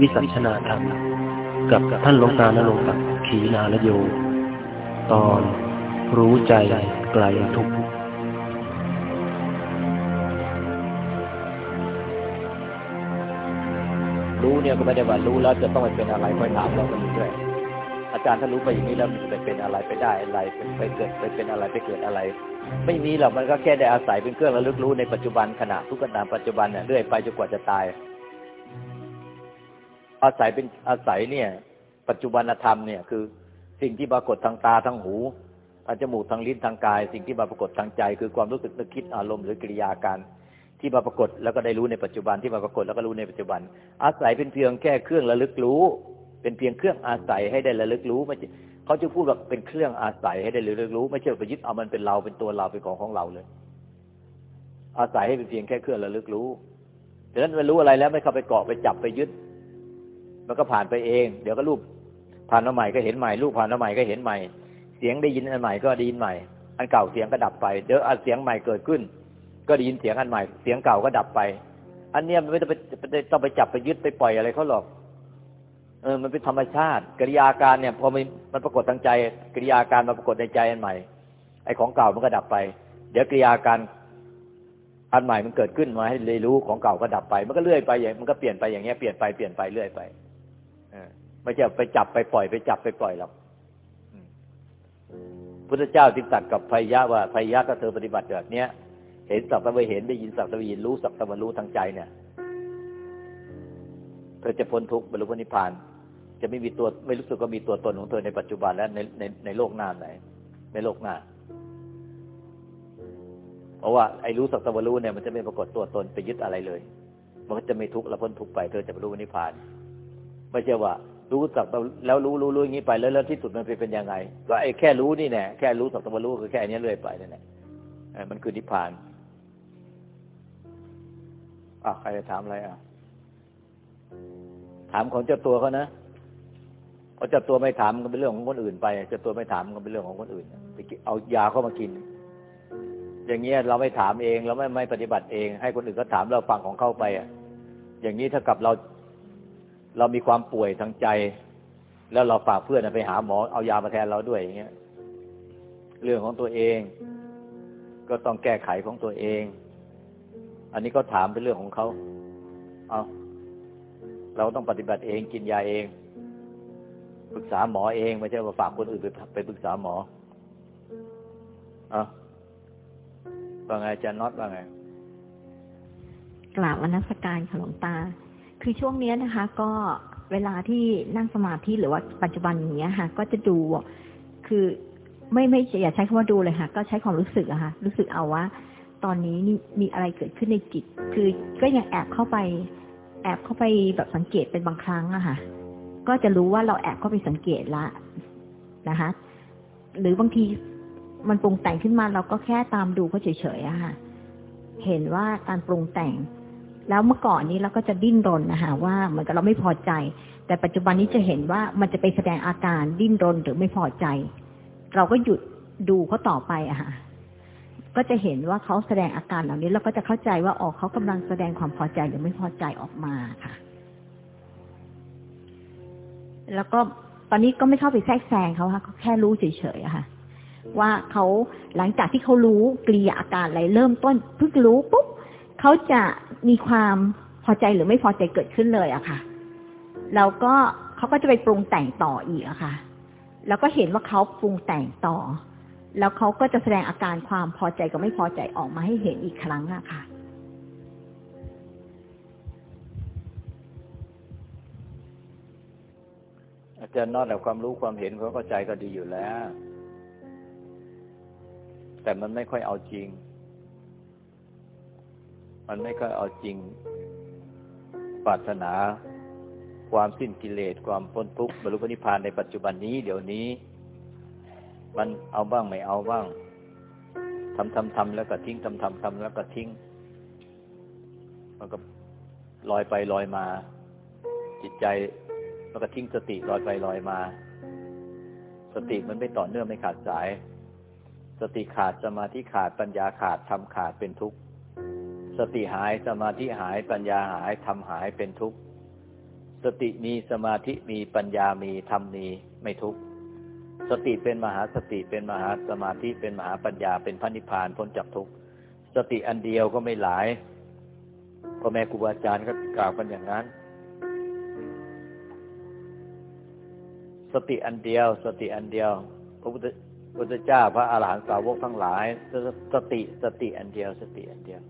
วิสัชนาธรรม กับท่านหลวงตานรงค์ขีนาลโย ตอนรู้ใจไกลทุกข์รู้เนี่ยก็ไม่ได้ว่ารู้แล้วจะต้องไปเป็นอะไรคอยถามเรากันอยู่ด้วยอาจารย์ถ้ารู้ไปอย่างนี้แล้วมันจะไปเป็นอะไรไปได้อะไรไปเกิดไปเป็นอะไรไปเกิดอะไร ไม่มีหรอกมันก็แค่ได้อาศัยเป็นเครื่องระลึกรู้ในปัจจุบันขณะทุกขณะปัจจุบันเนี่ยเรื่อยไปจนกว่าจะตาย อาศัยเป็นอาศัยเนี่ย ปัจจุบันธรรมเนี่ยคือสิ่งที่ปรากฏทางตาทางหูทางจมูกทางลิ้นทางกาย สิ่งที่มาปรากฏทางใจ คือความรู้สึกนึกคิดอารมณ์หรือกิริยาการที่มาปรากฏแล้วก็ได้รู้ในปัจจุบันที่มาปรากฏแล้วก็รู้ในปัจจุบัน อาศัยเป็นเพียงแค่เครื่องระลึกรู้ เป็นเพียงเครื่องอาศัยให้ได้ระลึกรู้ไม่เขาจะพูดว่าเป็นเครื่องอาศัยให้ได้ระลึกรู้ ไม่ใช่ไปยึดเอามันเป็นเราเป็นตัวเราเป็นของของเราเลย อาศัยให้เป็นเพียงแค่เครื่องระลึกรู้ดังนั้นมันรู้อะไรแล้วไม่เข้าไปเกาะไปจับไปยึด มันก็ผ่านไปเอง เดี๋ยวก็รูปผ่านมาใหม่ก็เห็นใหม่ รูปผ่านมาใหม่ก็เห็นใหม่ เสียงได้ยินอันใหม่ก็ได้ยินใหม่ อันเก่าเสียงก็ดับไป เดี๋ยวอันเสียงใหม่เกิดขึ้น ก็ได้ยินเสียงอันใหม่ เสียงเก่าก็ดับไป อันเนี้ยมันไม่ต้องไปต้องไปจับไปยึดไปปล่อยอะไรเขาหรอก เออ มันเป็นธรรมชาติกิริยาการเนี่ย พอมันมันปรากฏทางใจกิริยาการมาปรากฏในใจอันใหม่ ไอ้ของเก่ามันก็ดับไป เดี๋ยวกิริยาการอันใหม่มันเกิดขึ้นมาให้เรียนรู้ของเก่าก็ดับไป มันก็เลื่อยไปอย่างมันก็เปลี่ยนไปอย่างเงี้ยเปลี่ยนไปเปลี่ยนไปเรื่อยไป ไม่ใช่ไปจับไปปล่อยไปจับไปปล่อยหรอกพุทธเจ้าจึงตัดกับพยะว่าพยะก็เธอปฏิบัติแบบเนี้ยเห็นสักตะวันเห็นได้ยินสักตะวันยินรู้สักตะวันรู้ทางใจเนี่ย เธอจะพ้นทุกข์บรรลุพระนิพพาน จะไม่มีตัวไม่รู้สึกว่ามีตัวตนของเธอในปัจจุบันและในในในโลกหน้าไหน ในโลกหน้า เพราะว่าไอ้รู้สักตะวันรู้เนี่ยมันจะไม่ปรากฏตัวตนไปยึดอะไรเลย มันก็จะไม่ทุกข์แล้วพ้นทุกข์ไป เธอจะบรรลุพระนิพพาน ไม่ใช่ว่า รู้สักแล้วรู้รู้รู้อย่างนี้ไปแล้วแล้วที่สุดมันเป็นยังไง ก็ไอ้แค่รู้นี่แน่แค่รู้สักตะวันรู้คือแค่นี้เรื่อยไปนั่นแหละมันคือนิพพานอะใครจะถามอะไรอะ ถามของเจ้าตัวเขานะเพราะเจ้าตัวไม่ถามก็เป็นเรื่องของคนอื่นไปเจ้าตัวไม่ถามก็เป็นเรื่องของคนอื่นไปเอายาเข้ามากิน อย่างเงี้ยเราไม่ถามเอง เราไม่ไม่ปฏิบัติเอง ให้คนอื่นก็ถามเราฟังของเข้าไปอะ อย่างนี้ถ้ากับเรา เรามีความป่วยทางใจ แล้วเราฝากเพื่อนไปหาหมอเอายามาแทนเราด้วยอย่างเงี้ย เรื่องของตัวเอง ก็ต้องแก้ไขของตัวเอง อันนี้ก็ถามเป็นเรื่องของเขาเอาเราต้องปฏิบัติเองกินยาเอง ปรึกษาหมอเองไม่ใช่ว่าฝากคนอื่นไปไปปรึกษาหมอเอาว่าไงอาจารย์น็อตว่าไงกราบวนัสการขลงตา คือช่วงนี้นะคะ ก็เวลาที่นั่งสมาธิหรือว่าปัจจุบันอย่างเงี้ยค่ะ ก็จะดูคือไม่ไม่อย่าใช้คำว่าดูเลยค่ะ ก็ใช้ความรู้สึกอะค่ะ รู้สึกเอาว่า ตอนนี้นี่มีอะไรเกิดขึ้นในจิต คือก็ยังแอบเข้าไป แอบเข้าไปแบบสังเกตเป็นบางครั้งอะค่ะ ก็จะรู้ว่าเราแอบเข้าไปสังเกตละนะคะ หรือบางทีมันปรุงแต่งขึ้นมาเราก็แค่ตามดูเขาเฉยๆอะค่ะ เห็นว่าการปรุงแต่ง แล้วเมื่อก่อนนี้เราก็จะดิ้นรนนะคะว่าเหมือนกับเราไม่พอใจ แต่ปัจจุบันนี้จะเห็นว่ามันจะไปแสดงอาการดิ้นรนหรือไม่พอใจ เราก็หยุดดูเขาต่อไปอะค่ะก็จะเห็นว่าเขาแสดงอาการเหล่านี้แล้วก็จะเข้าใจว่าออกเขากำลังแสดงความพอใจหรือไม่พอใจออกมาค่ะ แล้วก็ตอนนี้ก็ไม่เข้าไปแทรกแซงเขาค่ะเขาแค่รู้เฉยๆค่ะ ว่าเขาหลังจากที่เขารู้กริยาอาการอะไรเริ่มต้นเพิ่งรู้ปุ๊บ เขาจะมีความพอใจหรือไม่พอใจเกิดขึ้นเลยอะค่ะ แล้วก็เขาก็จะไปปรุงแต่งต่ออีกอะค่ะ แล้วก็เห็นว่าเขาปรุงแต่งต่อ แล้วเขาก็จะแสดงอาการความพอใจกับไม่พอใจออกมาให้เห็นอีกครั้งอะค่ะอาจารย์นอกจากความรู้ความเห็นเขาเข้าใจก็ดีอยู่แล้ว แต่มันไม่ค่อยเอาจริง มันไม่ค่อยเอาจริงปรารถนาความสิ้นกิเลสความพ้นทุกข์บรรลุนิพพานในปัจจุบันนี้ เดี๋ยวนี้ มันเอาบ้างไม่เอาบ้างทำทำทำแล้วก็ทิ้งทำทำทำแล้วก็ทิ้ง มันก็ลอยไปลอยมา จิตใจมันก็ทิ้งสติลอยไปลอยมา สติมันไม่ต่อเนื่องไม่ขาดสาย สติขาดสมาธิขาดปัญญาขาดทำขาดเป็นทุกข์ สติหายสมาธิหายปัญญาหายทำหายเป็นทุกข์ สติมีสมาธิมีปัญญามีธรรมมีไม่ทุกข์สติเป็นมหาสติเป็นมหาสมาธิเป็นมหาปัญญาเป็นพระนิพพานพ้นจากทุกข์สติอันเดียวก็ไม่หลายพ่อแม่ครูบาอาจารย์ก็กล่าวกันอย่างนั้น สติอันเดียว สติอันเดียว พระพุทธพุทธเจ้าพระอาหารหันตสาวกทั้งหลาย สติสติอันเดียว สติอันเดียว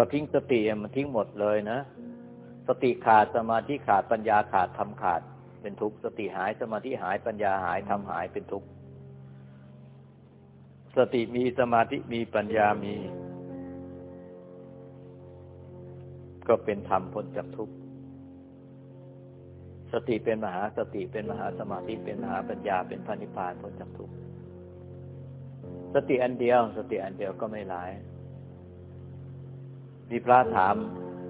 ถ้าทิ้งสติมันทิ้งหมดเลยนะ สติขาดสมาธิขาดปัญญาขาดทำขาด เป็นทุกข์สติหายสมาธิหายปัญญาหายทำหายเป็นทุกข์สติมีสมาธิมีปัญญามี ก็เป็นธรรมพ้นจากทุกข์สติเป็นมหาสติเป็นมหาสมาธิเป็นมหาปัญญาเป็นพระนิพพานพ้นจากทุกข์สติอันเดียว สติอันเดียวก็ไม่หลาย มีพระถาม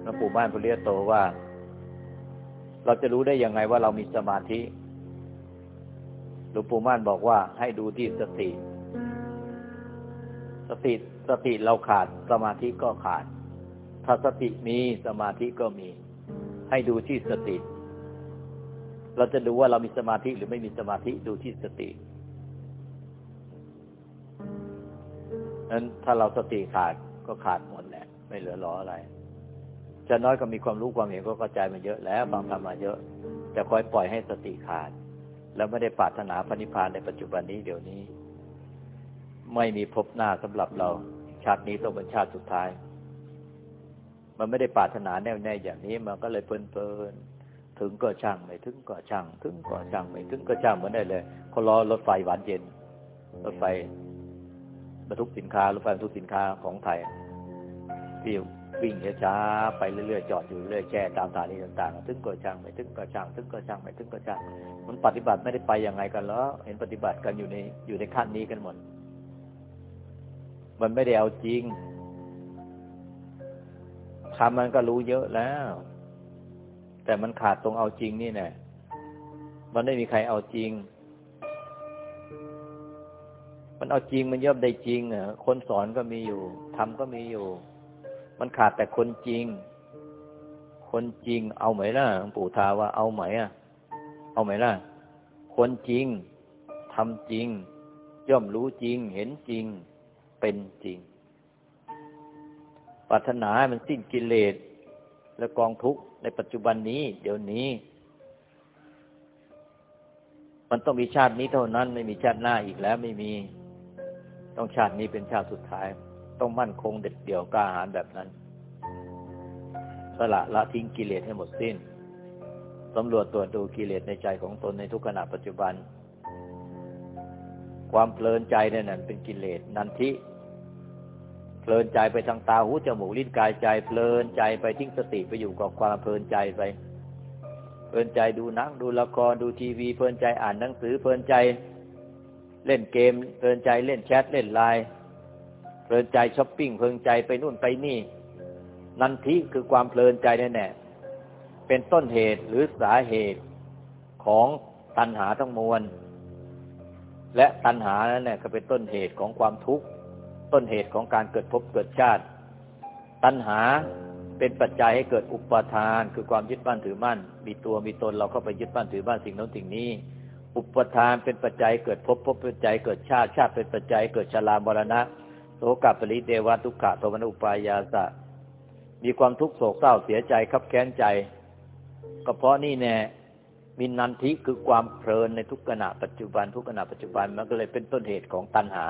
หลวงปู่บ้านพุเรียโตว่า เราจะรู้ได้ยังไงว่าเรามีสมาธิหลวงปู่ม่านบอกว่าให้ดูที่สติ สติสติเราขาดสมาธิก็ขาด ถ้าสติมีสมาธิก็มี ให้ดูที่สติ เราจะดูว่าเรามีสมาธิหรือไม่มีสมาธิดูที่สตินั้นถ้าเราสติขาดก็ขาดหมด ไม่เหลือหลออะไรจะน้อยก็มีความรู้ความเห็นก็กระจายมาเยอะแล้วฟังธรรมมาเยอะ จะคอยปล่อยให้สติขาด แล้วไม่ได้ปรารถนาพระนิพพานในปัจจุบันนี้เดี๋ยวนี้ ไม่มีพบหน้าสำหรับเรา ชาตินี้ต้องเป็นชาติสุดท้าย มันไม่ได้ปรารถนาแน่วแน่อย่างนี้มันก็เลยเพลินเพลินถึงก็ช่างไม่ถึงก็ช่าง ถึงก็ช่างไม่ถึงก็ช่างเหมือนได้เลยเขารอรถไฟหวานเย็น รถไฟบรรทุกสินค้ารถไฟบรรทุกสินค้าของไทย ที่วิ่งช้าไปเรื่อยๆจอดอยู่เรื่อยแช่ตามสถานีต่างๆถึงก็ช่างไม่ถึงก็ช่างถึงก็ช่างไม่ถึงก็ช่างมันปฏิบัติไม่ได้ไปยังไงกันแล้วเห็นปฏิบัติกันอยู่ในอยู่ในขั้นนี้กันหมด มันไม่ได้เอาจริงทำมันก็รู้เยอะแล้ว แต่มันขาดตรงเอาจริงนี่แน่มันไม่มีใครเอาจริง มันเอาจริงมันย่อมได้จริงอะคนสอนก็มีอยู่ทำก็มีอยู่ มันขาดแต่คนจริง คนจริงเอาไหมล่ะหลวงปู่ทาว่าเอาไหมอะ เอาไหมล่ะ คนจริงทำจริง ย่อมรู้จริง เห็นจริง เป็นจริงปรารถนาให้มันสิ้นกิเลสและกองทุกข์ในปัจจุบันนี้ เดี๋ยวนี้ มันต้องมีชาตินี้เท่านั้น ไม่มีชาติหน้าอีกแล้วไม่มี ต้องชาตินี้เป็นชาติสุดท้าย ต้องมั่นคงเด็ดเดี่ยวกล้าหาญแบบนั้น สละละทิ้งกิเลสให้หมดสิ้นสำรวจตรวจดูกิเลสในใจของตนในทุกขณะปัจจุบัน ความเพลินใจเนี่ยนั่นเป็นกิเลสนันทิเพลินใจไปทางตาหูจมูกลิ้นกายใจ เพลินใจไปทิ้งสติไปอยู่กับความเพลินใจไปเพลินใจดูหนังดูละครดูทีวี เพลินใจอ่านหนังสือเพลินใจเล่นเกม เพลินใจเล่นแชทเล่นไลน์ ลินใจช้อปปิ้งเพลินใจไปนู่นไปนี่ นันทิคือความเพลินใจแน่แน่เป็นต้นเหตุหรือสาเหตุของตัณหาทั้งมวล และตัณหานั้นเนี่ยก็เป็นต้นเหตุของความทุกข์ต้นเหตุของการเกิดภพเกิดชาติ ตัณหาเป็นปัจจัยให้เกิดอุปทาน คือความยึดมั่นถือมั่น มีตัวมีตนเราเข้าไปยึดมั่นถือมั่นสิ่งนั้นสิ่งนี้ อุปทานเป็นปัจจัยเกิดภพภพเป็นปัจจัยเกิดชาติชาติเป็นปัจจัยเกิดชรามรณะ โสกปริเดวะทุกขะโทมนุปายาสะ มีความทุกข์โศกเศร้าเสียใจคับแค้นใจ ก็เพราะนี่แน่มินันทิคือความเพลินในทุกขณะปัจจุบันทุกขณะปัจจุบันมันก็เลยเป็นต้นเหตุของตัณหา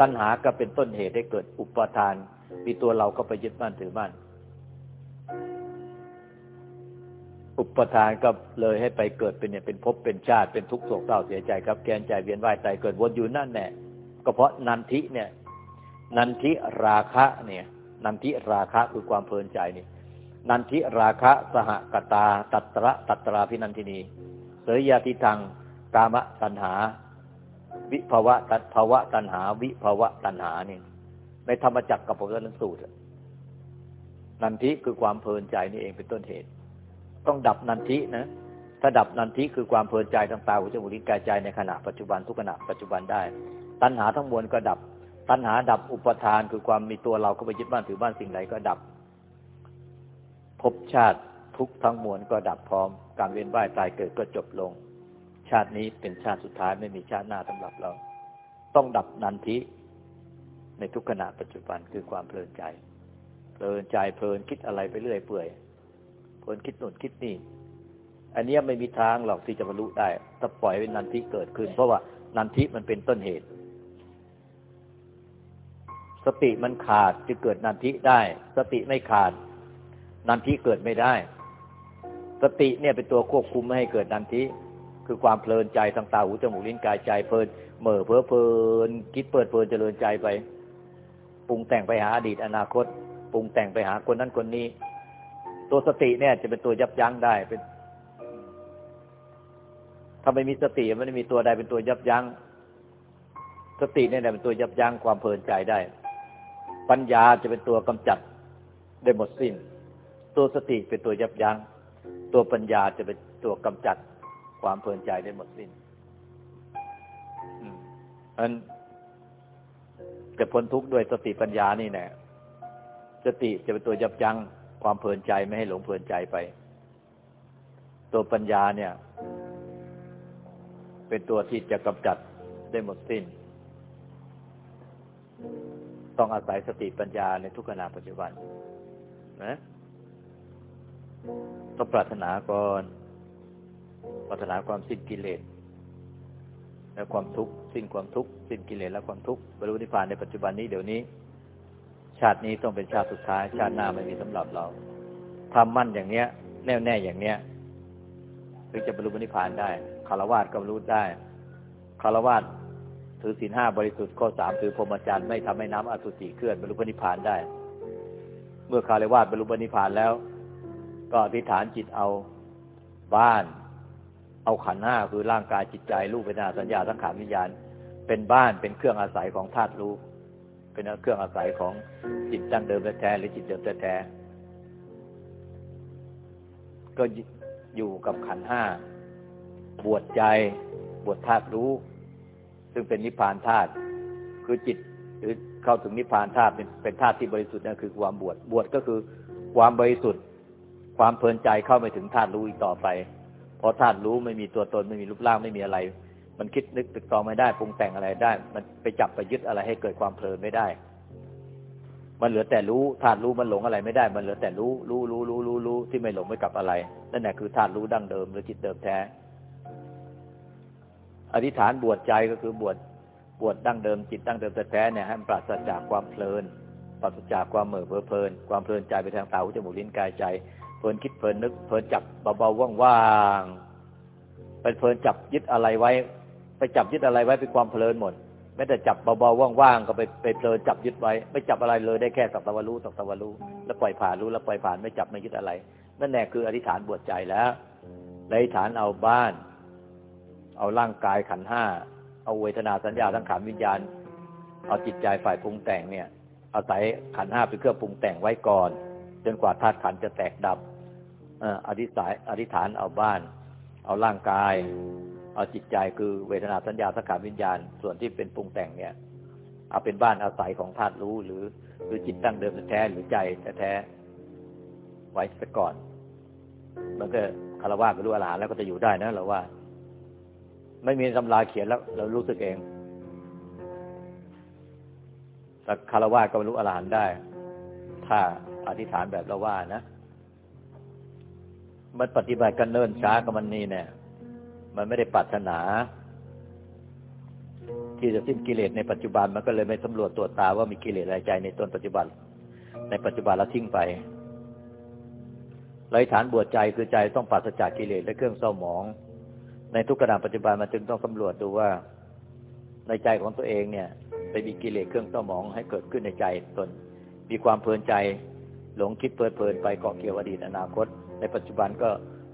ตัณหาก็เป็นต้นเหตุให้เกิดอุปทาน มีตัวเราก็ไปยึดมั่นถือมั่นอุปทานก็เลยให้ไปเกิดเป็นเนี่ยเป็นภพเป็นชาติเป็นทุกข์โศกเศร้าเสียใจครับแกนใจเวียนว่ายตายเกิดวนอยู่นั่นแน่ก็เพราะนันทิเนี่ย นันทิราคะเนี่ย นันทิราคะคือความเพลินใจนี่ นันทิราคะสหกตา ตัตระตัตราพินันทินี เสยยาติทังกามะตัณหา วิภวะตัภวะตัณหา วิภวะตัณหานี่ในธรรมจักรกับปวัตสูตรนันทิคือความเพลินใจนี่เองเป็นต้นเหตุ ต้องดับนันทินะถ้าดับนันทิคือความเพลินใจทางตาหูจมูกลิ้นกายใจในขณะปัจจุบันทุกขณะปัจจุบันได้ ตัณหาทั้งมวลก็ดับ ตัณหาดับอุปทานคือความมีตัวเราเข้าไปยึดบ้านถือบ้านสิ่งใดก็ดับภพชาติทุกทั้งมวลก็ดับพร้อม การเวียนว่ายตายเกิดก็จบลง ชาตินี้เป็นชาติสุดท้ายไม่มีชาติหน้าสำหรับเรา ต้องดับนันทิ ในทุกขณะปัจจุบันคือความเพลินใจ เพลินใจเพลินคิดอะไรไปเรื่อยเปื่อย เพลินคิดนู่นคิดนี่ อันนี้ไม่มีทางหรอกที่จะบรรลุได้ถ้าปล่อยเป็นนันทิเกิดขึ้น เพราะว่านันทิมันเป็นต้นเหตุ สติมันขาดจะเกิดนันทิได้ สติไม่ขาด นันทิเกิดไม่ได้ สติเนี่ยเป็นตัวควบคุมไม่ให้เกิดนันทิคือความเพลินใจทางตาหูจมูกลิ้นกายใจเพลินเหม่อเพ้อเพลินคิดเปิดเพลินเจริญใจไปปรุงแต่งไปหาอดีตอนาคตปรุงแต่งไปหาคนนั้นคนนี้ ตัวสติเนี่ยจะเป็นตัวยับยั้งได้เป็นถ้าไม่มีสติมันไม่มีตัวใดเป็นตัวยับยัง้งสติเนี่ยเป็นตัวยับยั้งความเพลินใจได้ ปัญญาจะเป็นตัวกำจัดได้หมดสิ้น ตัวสติเป็นตัวยับยัง้ง ตัวปัญญาจะเป็นตัวกำจัดความเพลินใจได้หมดสิ้นอันจะพ้นทุกข์ด้วยสติปัญญานี่แน่สติจะเป็นตัวยับยั้งความเพลินใจไม่ให้หลงเพลินใจไป ตัวปัญญาเนี่ย เป็นตัวที่จะกำจัดได้หมดสิ้น ต้องอาศัยสติปัญญาในทุกขณะปัจจุบันนะต้องปรารถนาก่อนปรารถนาความสิ้นกิเลสและความทุกข์สิ้นความทุกข์สิ้นกิเลสและความทุกข์บรรลุนิพพานในปัจจุบันนี้เดี๋ยวนี้ ชาตินี้ต้องเป็นชาติสุดท้าย ชาติหน้าไม่มีสำหรับเราทำมั่นอย่างเนี้ย แน่วแน่อย่างเนี้ยถึงจะบรรลุนิพพานได้คารวะก็บรรลุได้คารวะ ถือศีลห้าบริสุทธิ์ข้อสามถือพรหมจรรย์ไม่ทำให้น้ำอสุจิเคลื่อนบรรลุนิพพานได้ เมื่อคารวะบรรลุนิพพานแล้ว ก็อธิษฐานจิตเอาบ้าน เอาขันห้าคือร่างกายจิตใจรูปเวทนาสัญญาสังขารวิญญาณ เป็นบ้านเป็นเครื่องอาศัยของธาตุรู้ เป็นเครื่องอาศัยของจิตดั้งเดิมแท้หรือจิตเดิมแท้ก็อยู่กับขันห้าบวชใจบวชธาตุรู้ ซึ่งเป็นนิพพานธาตุคือจิตหรือเข้าถึงนิพพานธาตุเป็นเป็นธาตุที่บริสุทธิ์นั่นคือความบวชบวชก็คือความบริสุทธิ์ ความเพลินใจเข้าไปถึงธาตุรู้อีกต่อไปพอธาตุรู้ไม่มีตัวตนไม่มีรูปร่างไม่มีอะไร มันคิดนึกตึกตองไม่ได้ปรุงแต่งอะไรได้ มันไปจับไปยึดอะไรให้เกิดความเพลินไม่ได้ มันเหลือแต่รู้ธาตุรู้มันหลงอะไรไม่ได้ มันเหลือแต่รู้รู้รู้รู้รู้รู้ที่ไม่หลงไม่กับอะไรนั่นแหละคือธาตุรู้ดั้งเดิมหรือจิตเดิมแท้ อธิษฐานบวชใจก็คือบวชบวชดั้งเดิมจิตดั้งเดิมแท้เนี่ยให้มันปราศจากความเพลิน ปราศจากความเหม่อเพลิน ความเพลินใจไปทางตาหูจมูกลิ้นกายใจ เพลินคิดเพลินนึกเพลินจับเบาๆว่างๆไปเพลินจับยึดอะไรไว้ ไปจับยึดอะไรไว้เป็นความเพลินหมดไม่แต่จับเบาๆว่างๆก็ไปไปเพลินจับยึดไว้ ไม่จับอะไรเลยได้แค่สักตะวันรู้สักตะวันรู้แล้วปล่อยผ่านรู้แล้วปล่อยผ่านไม่จับไม่ยึดอะไร นั่นแหละคืออธิษฐานบวชใจแล้วอธิษฐานเอาบ้าน เอาร่างกายขันห้า เอาเวทนาสัญญาทั้งขันวิญญาณ เอาจิตใจฝ่ายปรุงแต่งเนี่ยเอาศัยขันห้าเป็นเครื่องปรุงแต่งไว้ก่อน จนกว่าธาตุขันจะแตกดับอธิษฐานอธิษฐานเอาบ้าน เอาร่างกาย เอาจิตใจคือเวทนาสัญญาสังขารวิญญาณ ส่วนที่เป็นปรุงแต่งเนี่ยเอาเป็นบ้านอาศัยของธาตุรู้หรือ หรือจิตตั้งเดิมแท้หรือใจแท้ไว้ซะก่อน มันก็คารวะไปรู้อรหันแล้วก็จะอยู่ได้นะเราว่า ไม่มีตำราเขียนแล้ว เรารู้สึกเองแต่คารวะก็บรรลุอรหันต์ได้ ถ้าอธิษฐานแบบเราว่านะมันปฏิบัติกันเนิ่นช้ากับมันนี่เนี่ย มันไม่ได้ปรารถนา ที่จะสิ้นกิเลสในปัจจุบันมันก็เลยไม่สำรวจตัวตาว่ามีกิเลสอะไรใจในตนปัจจุบัน ในปัจจุบันเราทิ้งไปไรฐานบวชใจคือใจต้องปราศจากกิเลสและเครื่องเศร้าหมอง ในทุกขณะปัจจุบันมันจึงต้องสำรวจดูว่าในใจของตัวเองเนี่ยไปมีกิเลสเครื่องเศร้าหมองให้เกิดขึ้นในใจตน มีความเพลินใจหลงคิดเพลินเพลินไปเกาะเกี่ยวอดีตอนาคต ในปัจจุบันก็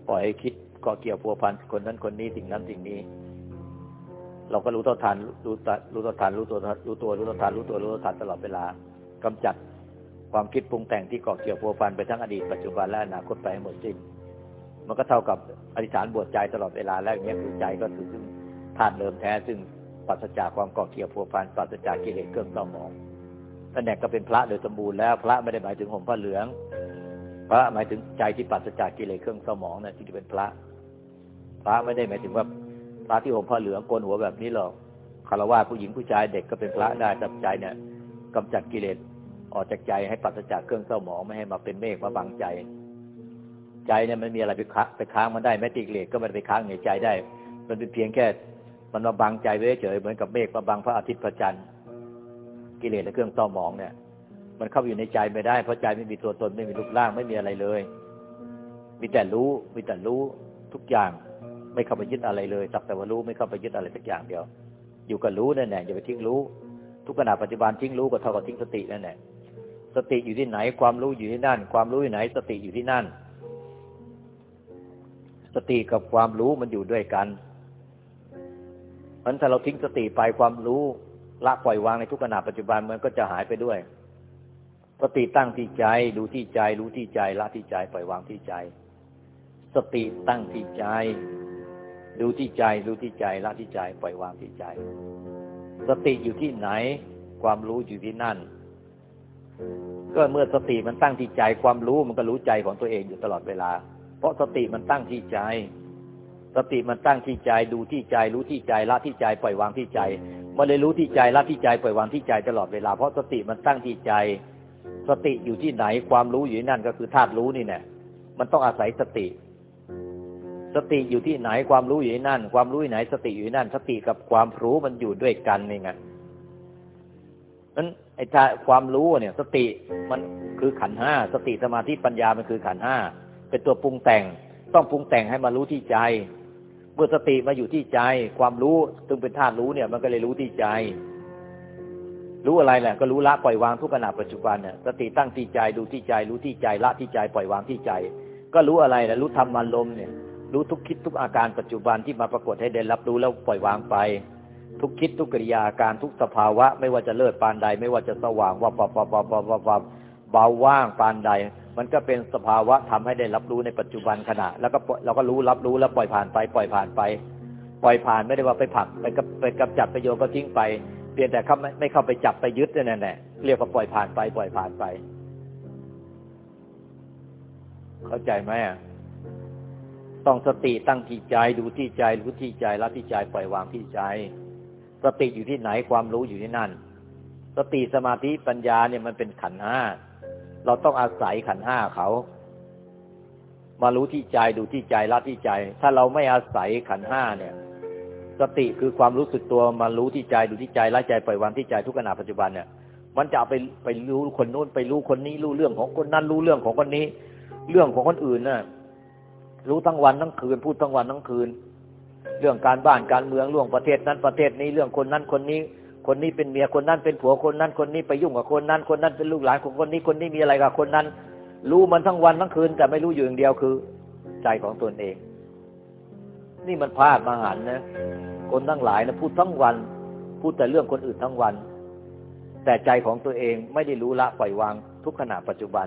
ปล่อยให้คิดเก็เกี่ยวพัวพันคนนั้นคนนี้สิ่งนั้นสิ่งนี้ เราก็รู้ต่อทานรู้ตัดรู้ต่อทานรู้ตัวรู้ตัวรู้ต่อทานรู้ตัวรู้ต่อทานตลอดเวลากำจัดความคิดปรุงแต่งที่เกาะเกี่ยวพัวพันไปทั้งอดีตปัจจุบันและอนาคตไปให้หมดสิ้น มันก็เท่ากับอธิษฐานบวชใจตลอดเวลาแล้วเนี้ยคือใจก็ถือซึ่งธาตุเดิมแท้ซึ่งปราศจากความเกาะเกี่ยวพัวพันปราศจากกิเลสเครื่องเศร้าหมองนั่นแหละก็เป็นพระโดยสมบูรณ์แล้ว พระไม่ได้หมายถึงห่มผ้าเหลือง พระหมายถึงใจที่ปราศจากกิเลสเครื่องสมองนะ่ะที่เป็นพระ พระไม่ได้หมายถึงว่าพระที่ห่มผ้าเหลืองโกนหัวแบบนี้หรอกคารวะผู้หญิงผู้ชายเด็กก็เป็นพระได้แต่ใจเนี่ยกำจัดกิเลสออกจากใจให้ปราศจากเครื่องเศร้าหมองไม่ให้มาเป็นเมฆมาบังใจ ใจเนี่ยมันมีอะไรไปค้าไปค้างมันได้แม้ติกเลสก็มันไปค้างในใจได้ มันเป็นเพียงแค่ มันมาบังใจไว้เฉยเหมือนกับเมฆมาบังพระอาทิตย์พระจันทร์กิเลสและเครื่องเศร้าหมองเนี่ย มันเข้าอยู่ในใจไม่ได้ เพราะใจไม่มีตัวตนไม่มีรูปร่างไม่มีอะไรเลย มีแต่รู้มีแต่รู้ทุกอย่าง ไม่เข้าไปยึดอะไรเลยสักแต่ว่ารู้ไม่เข้าไปยึดอะไรสักอย่างเดียว อยู่กับรู้นั่นแหละอย่าไปทิ้งรู้ ทุกขณะปัจจุบันทิ้งรู้ก็เท่ากับทิ้งสตินั่นแหละสติอยู่ที่ไหนความรู้อยู่ที่นั่น ความรู้อยู่ไหน สติอยู่ที่นั่น สติกับความรู้มันอยู่ด้วยกันมันถ้าเราทิ้งสติไปความรู้ละปล่อยวางในทุกขณะปัจจุบันมันก็จะหายไปด้วย สติตั้งที่ใจดูที่ใจ รู้ที่ใจละที่ใจปล่อยวางที่ใจ สติตั้งที่ใจ ดูที่ใจรู้ที่ใจละที่ใจปล่อยวางที่ใจ สติอยู่ที่ไหน ความรู้อยู่ที่นั่น ก็เมื่อสติมันตั้งที่ใจความรู้มันก็รู้ใจของตัวเองอยู่ตลอดเวลา ราะสติมันตั้งที่ใจ สติมันตั้งที่ใจดูที่ใจ รู้ที่ใจละที่ใจปล่อยวางที่ใจมันเลยรู้ที่ใจละที่ใจปล่อยวางที่ใจตลอดเวลาเพราะสติมันตั้งที่ใจ สติอยู่ที่ไหนความรู้อยู่นั่นก็คือธาตุรู้นี่แน่มันต้องอาศัยสติ สติอยู่ที่ไหนความรู้อยู่นั่น ความรู้อยู่ไหน สติอยู่นั่น สติกับความรู้มันอยู่ด้วยกันนี่ไงนั้นไอ้ถ้าความรู้เนี่ย สติมันคือขันห้าสติสมาธิปัญญามันคือขันห้า เป็นตัวปรุงแต่ง ต้องปรุงแต่งให้มารู้ที่ใจ เมื่อสติมาอยู่ที่ใจ ความรู้ซึ่งเป็นธาตุรู้เนี่ย มันก็เลยรู้ที่ใจ รู้อะไรแหละก็รู้ละปล่อยวางทุกขณะปัจจุบันเนี่ยสติตั้งที่ใจดูที่ใจ รู้ที่ใจละที่ใจปล่อยวางที่ใจ ก็รู้อะไรนะรู้ธรรมันลมเนี่ย รู้ทุกคิดทุกอาการปัจจุบันที่มาปรากฏให้ได้รับรู้แล้วปล่อยวางไปทุกคิดทุกกิริยาอาการทุกสภาวะ ไม่ว่าจะเลิศปานใด ไม่ว่าจะสว่างว่าปบปบปบปบเบาว่างปานใด มันก็เป็นสภาวะทำให้ได้รับรู้ในปัจจุบันขณะ แล้วก็เราก็รู้รับรู้แล้วปล่อยผ่านไป ปล่อยผ่านไป ปล่อยผ่านไม่ได้ว่าไปผักไปกับไปกับจับไปโยนก็ทิ้งไป เพียงแต่เขาไม่เข้าไปจับไปยึดนั่นแหละเรียกว่าปล่อยผ่านไป ปล่อยผ่านไป เข้าใจไหมต้องสติตั้งที่ใจดูที่ใจรู้ที่ใจละที่ใจปล่อยวางที่ใจ สติอยู่ที่ไหนความรู้อยู่ที่นั่น สติสมาธิปัญญาเนี่ยมันเป็นขันธ์ห้า เราต้องอาศัยขันห้าเขา มารู้ที่ใจดูที่ใจละที่ใจ ถ้าเราไม่อาศัยขันห้าเนี่ย สติคือความรู้สึกตัวมารู้ที่ใจดูที่ใจละใจปล่อยวางที่ใจทุกขณะปัจจุบันเนี่ย มันจะไปไปรู้คนโน้นไปรู้คนนี้รู้เรื่องของคนนั้นรู้เรื่องของคนนี้ เรื่องของคนอื่นน่ะรู้ทั้งวันทั้งคืน พูดทั้งวันทั้งคืน เรื่องการบ้านการเมืองเรื่องประเทศนั้นประเทศนี้เรื่องคนนั้นคนนี้ คนนี้เป็นเมียคนนั้นเป็นผัวคนนั้น คนนี้ไปยุ่งกับคนนั้น คนนั้นเป็นลูกหลานของคนนี้คนนี้มีอะไรกับคนนั้น รู้มันทั้งวันทั้งคืน แต่ไม่รู้อยู่อย่างเดียวคือ ใจของตนเอง นี่มันพลาดมาหันนะคนทั้งหลายนะพูดทั้งวัน พูดแต่เรื่องคนอื่นทั้งวัน แต่ใจของตัวเองไม่ได้รู้ละปล่อยวางทุกขณะปัจจุบัน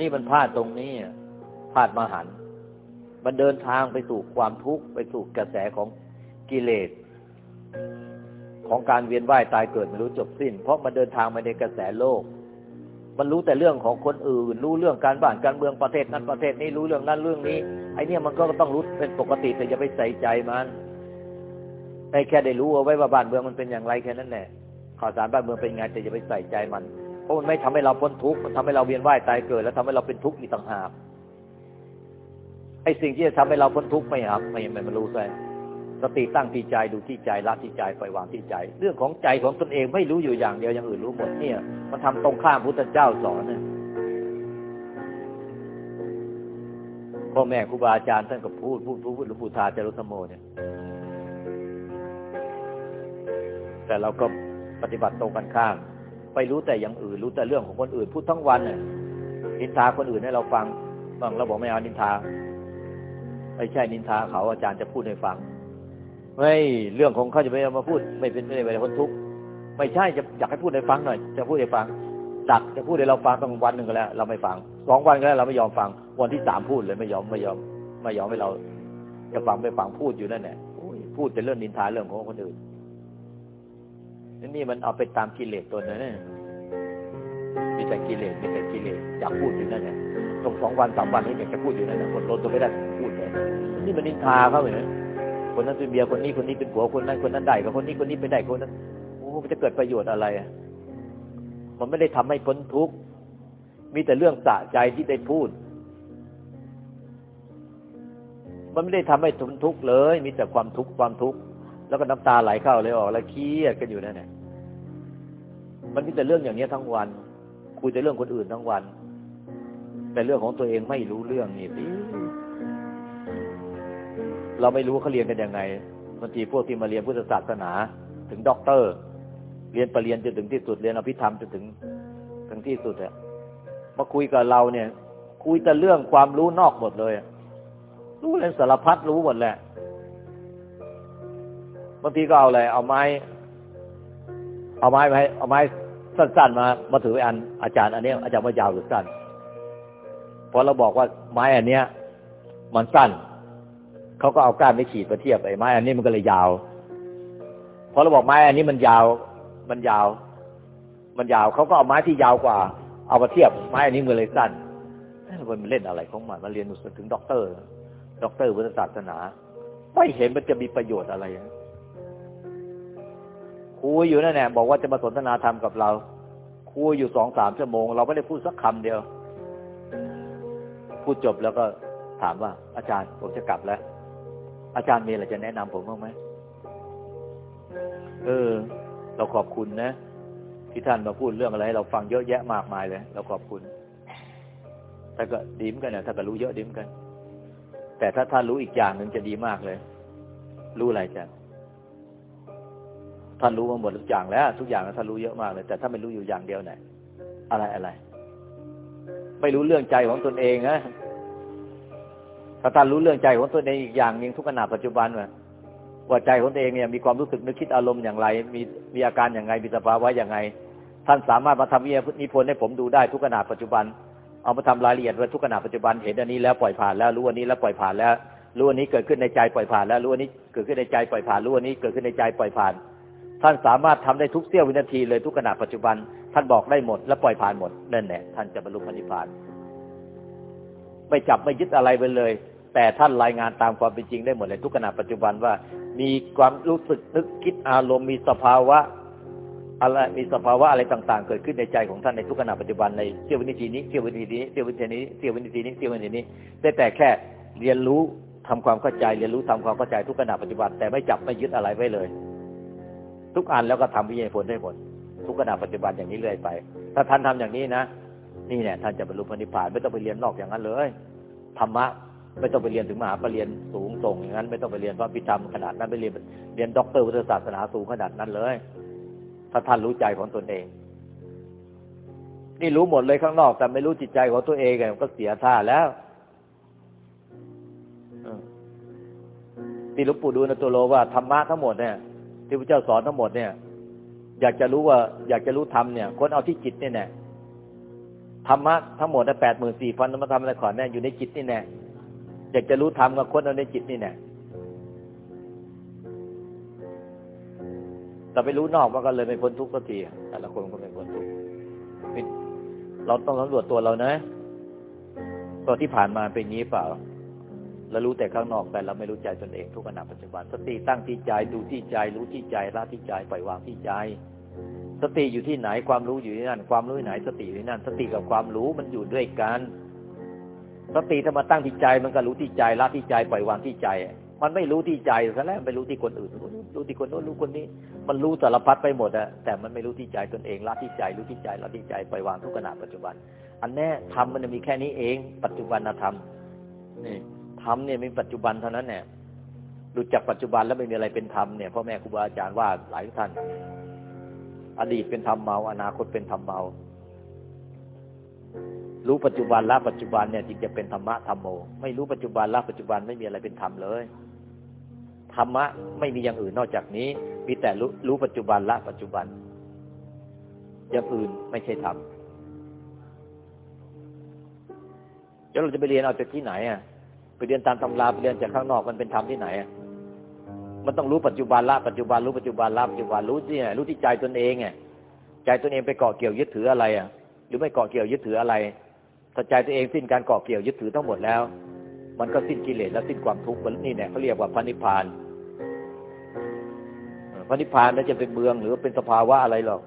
นี่มันพลาดตรงนี้พลาดมาหันมันเดินทางไปสู่ความทุกข์ไปสู่กระแสของกิเลส ของการเวียนว่ายตายเกิดไม่รู้จบสิ้น เพราะมันเดินทางมาในกระแสโลก มันรู้แต่เรื่องของคนอื่น รู้เรื่องการบ้านการเมืองประเทศนั้นประเทศนี้รู้เรื่องนั้นเรื่องนี้ไอ้นี่มันก็ต้องรู้เป็นปกติแต่อย่าไปใส่ใจมันให้แค่ได้รู้เอาไว้ว่าบ้านเมืองมันเป็นอย่างไรแค่นั้นแหละข่าวสารบ้านเมืองเป็นไงแต่อย่าไปใส่ใจมัน เพราะมันไม่ทำให้เราพ้นทุกข์มันทำให้เราเวียนว่ายตายเกิด แล้วทำให้เราเป็นทุกข์อีกต่างหากไอสิ่งที่จะทำให้เราพ้นทุกข์ไม่ครับไม่ไม่มารู้ใช่ สติตั้งที่ใจดูที่ใจละที่ใจปล่อยวางที่ใจ เรื่องของใจของตนเองไม่รู้อยู่อย่างเดียวอย่างอื่นรู้หมดเนี่ย มันทำตรงข้ามพุทธเจ้าสอนเนี่ยพ่อแม่ครูบาอาจารย์ท่านก็พูดพูดพูดหลวงปู่ทาจารุธโมเนี่ย แต่เราก็ปฏิบัติตรงกันข้ามไปรู้แต่อย่างอื่นรู้แต่เรื่องของคนอื่นพูดทั้งวันเนี่ยนินทาคนอื่นให้เราฟังบางเราบอกไม่เอานินทาไม่ใช่นินทาเขาอาจารย์จะพูดให้ฟัง ไม่เรื่องของเขาจะไปเอามาพูด ไม่เป็นไม่ได้เป็นคนทุกข์ไม่ใช่จะอยากให้พูดให้ฟังหน่อย จะพูดให้ฟังดักจะพูดให้เราฟังต้องวันหนึ่งก็แล้ว เราไม่ฟังสองวันก็แล้วเราไม่ยอมฟัง วันที่สามพูดเลยไม่ยอมไม่ยอมไม่ยอมให้เรา จะฟังไม่ฟังพูดอยู่นั่นแหละพูดแต่เรื่องนินทาเรื่องของคนอื่นนี่มันเอาไปตามกิเลสตัวนั้นมีแต่กิเลสมีแต่กิเลสอยากพูดอยู่นั่นแหละตรงสองวันสามวันนี้อยากจะพูดอยู่นั่นแหละคนโดนตัวไม่ได้พูดเลยนี่มันนินทาเขาเหรอ คนนั้นเป็นเมียคนนี้คนนี้เป็นผัวคนนั้นคนนั้นได้กับคนนี้คนนี้ไปได้คนนั้นโอ้มันจะเกิดประโยชน์อะไรมันไม่ได้ทำให้พ้นทุกข์มีแต่เรื่องสะใจที่ได้พูด มันไม่ได้ทำให้ทนทุกข์เลย มีแต่ความทุกข์ความทุกข์แล้วก็น้ำตาไหลเข้าเลยออกแล้วเครียดกันอยู่นั่นแหละมันมีแต่เรื่องอย่างนี้ทั้งวันคุยแต่เรื่องคนอื่นทั้งวัน แต่เรื่องของตัวเองไม่รู้เรื่องนี่สิ เราไม่รู้เขาเรียนกันยังไงบางทีพวกที่มาเรียนพุทธศาสนา ถึงด็อกเตอร์ เรียนปรริญญาจนถึงที่สุดเรียนอภิธรรมจนถึงถึงที่สุดอะมาคุยกับเราเนี่ย คุยแต่เรื่องความรู้นอกหมดเลยรู้เรื่องสารพัดรู้หมดแหละบางทีก็เอาอะไรเอาไม้ เอาไม้ไปเอาไม้สั้นๆมามาถืออันอาจารย์อันนี้อาจารย์ว่ายาวหรือสั้นพอเราบอกว่าไม้อันเนี้ย มันสั้น เขาก็เอาก้านไม่ขีดมาเทียบไอ้ไม้อันนี้มันก็เลยยาวพอเราบอกไม้อันนี้มันยาว มันยาว มันยาวเขาก็เอาไม้ที่ยาวกว่า เอามาเทียบไม้อันนี้มันเลยสั้นมันเล่นอะไรของมันมาเรียนถึงด็อกเตอร์ ด็อกเตอร์พุทธศาสนา ไม่เห็นมันจะมีประโยชน์อะไรคุยอยู่นั่นแหละบอกว่าจะมาสนทนาธรรมกับเราคุยอยู่สองสามชั่วโมง เราไม่ได้พูดสักคำเดียว พูดจบแล้วก็ถามว่า อาจารย์ผมจะกลับแล้ว อาจารย์มีอะไรจะแนะนำผมบ้างไหมเออ เราขอบคุณนะ ที่ท่านมาพูดเรื่องอะไร เราฟังเยอะแยะมากมายเลย เราขอบคุณแต่ก็ดีเหมือนกันนะถ้าก็รู้เยอะดีเหมือนกัน แต่ถ้าท่านรู้อีกอย่างหนึ่งจะดีมากเลย รู้อะไรจ้ะท่านรู้มาหมดทุกอย่างแล้ว ทุกอย่างท่านรู้เยอะมากเลย แต่ถ้าไม่รู้อยู่อย่างเดียวไหนอะไรอะไร ไม่รู้เรื่องใจของตนเองนะ ถ้าท่านรู้เรื่องใจของตนเองอีกอย่างหนึ่งทุกขณะปัจจุบันว่าว่าใจของตนเองเนี่ยมีความรู้สึกนึกคิดอารมณ์อย่างไร มีมีอาการอย่างไรมีสภาวะอย่างไรท่านสามารถมาทำวิญญาณนิพนธ์ให้ผมดูได้ทุกขณะปัจจุบัน เอามาทำรายละเอียดว่าทุกขณะปัจจุบันเห็นอันนี้แล้วปล่อยผ่านแล้วรู้อันนี้แล้วปล่อยผ่านแล้วรู้อันนี้เกิดขึ้นในใจปล่อยผ่านแล้วรู้อันนี้เกิดขึ้นในใจปล่อยผ่านรู้อันนี้เกิดขึ้นในใจปล่อยผ่าน ท่านสามารถทำได้ทุกเสี้ยววินาทีเลยทุกขณะปัจจุบัน ท่านบอกได้หมดและปล่อยผ่านหมดนั่นแหละท่านจะบรรลุพระนิพพาน ไม่จับไม่ยึดอะไรไปเลย แต่ท่านรายงานตามความเป็นจริงได้หมดเลยทุกขณะปัจจุบันว่า มีความรู้สึกนึกคิดอารมณ์มีสภาวะอะไรมีสภาวะอะไรต่าง ๆ เกิดขึ้นในใจของท่านในทุกขณะปัจจุบันในเสี้ยววินาทีนี้เสี้ยววินาทีนี้เสี้ยววินาทีนี้เสี้ยววินาทีนี้เสี้ยววินาทีนี้ได้แต่แค่เรียนรู้ทำความเข้าใจเรียนรู้ทำความเข้าใจทุกขณะปัจจุบันแต่ไม่จับไม่ยึดอะไรไว้เลย ทุกอันแล้วก็ทำวิญญาณผลได้หมดทุกขณะปัจจุบันอย่างนี้เรื่อยไป ถ้าท่านทำอย่างนี้นะ นี่เนี่ยท่านจะบรรลุพระนิพพานไม่ต้องไปเรียนนอกอย่างนั้นเลยธรรมะไม่ต้องไปเรียนถึงมหาปริญญาสูงส่งอย่างนั้น ไม่ต้องไปเรียนพระอภิธรรมขนาดนั้นไปเรียนเรียนด็อกเตอร์พุทธศาสนาสูงขนาดนั้นเลย ถ้าท่านรู้ใจของตนเอง นี่รู้หมดเลยข้างนอก แต่ไม่รู้จิตใจของตัวเองก็เสียท่าแล้วที่หลวงปู่ดูลย์อตุโลว่าธรรมะทั้งหมดเนี่ยที่พระเจ้าสอนทั้งหมดเนี่ย อยากจะรู้ว่า อยากจะรู้ธรรมเนี่ยค้นเอาที่จิตเนี่ยแน่ ธรรมะทั้งหมดนะแปดหมื่นสี่พันธรรมธรรมอะไรขอนเนี่ยอยู่ในจิตนี่แน่อยากจะรู้ธรรมกับคนเอาในจิตนี่แน่แต่ไปรู้นอกมันก็เลยไม่พ้นทุกข์สักทีแต่ละคนก็ไม่พ้นทุกข์เราต้องสำรวจตัวเรานะตอนที่ผ่านมาเป็นงี้เปล่าเรารู้แต่ข้างนอกแต่เราไม่รู้ใจตนเองทุกขณะปัจจุบันสติตั้งที่ใจดูที่ใจรู้ที่ใจละที่ใจปล่อยวางที่ใจ สติอยู่ที่ไหนความรู้อยู่ที่นั่น ความรู้ไหน สติอยู่ที่นั่น สติกับความรู้มันอยู่ด้วยกันสติถ้ามาตั้งที่ใจมันก็รู้ที่ใจละที่ใจปล่อยวางที่ใจ มันไม่รู้ที่ใจซะแล้วไปรู้ที่คนอื่น รู้ที่คนโน้นรู้คนนี้ มันรู้สารพัดไปหมดอะแต่มันไม่รู้ที่ใจตนเองละที่ใจ รู้ที่ใจละที่ใจปล่อยวางทุกขณะปัจจุบัน อันแน่ทำมันจะมีแค่นี้เอง ปัจจุบันธรรมนี่ธรรมเนี่ยมีปัจจุบันเท่านั้นเนี่ยรู้จักปัจจุบันแล้วไม่มีอะไรเป็นธรรมเนี่ยพ่อแม่ครูบาอาจารย์ว่าหลายท่าน อดีตเป็นธรรมเมา อนาคตเป็นธรรมเมา รู้ปัจจุบันละปัจจุบันเนี่ยจึงจะเป็นธรรมะธรรมโม ไม่รู้ปัจจุบันละปัจจุบันไม่มีอะไรเป็นธรรมเลย ธรรมะไม่มีอย่างอื่นนอกจากนี้ มีแต่รู้รู้ปัจจุบันละปัจจุบัน อย่างอื่นไม่ใช่ธรรมแล้วเราจะไปเรียนเอาจากที่ไหนอะ ไปเรียนตามตำราไปเรียนจากข้างนอกมันเป็นธรรมที่ไหนอะ มันต้องรู้ปัจจุบันละปัจจุบันรู้ปัจจุบันละปัจจุบันรู้ที่ไรู้ที่ใจตนเองไงใจตนเองไปเกาะเกี่ยวยึดถืออะไรอะ หรือไม่เกาะเกี่ยวยึดถืออะไรถ้าใจตัวเองสิ้นการเกาะเกี่ยวยึดถือทั้งหมดแล้ว มันก็สิ้นกิเลสและสิ้นความทุกข์นี่เนี่ยเขาเรียกว่าพระนิพพานพระนิพพานแล้วจะเป็นเมืองหรือเป็นสภาวะอะไรหรอก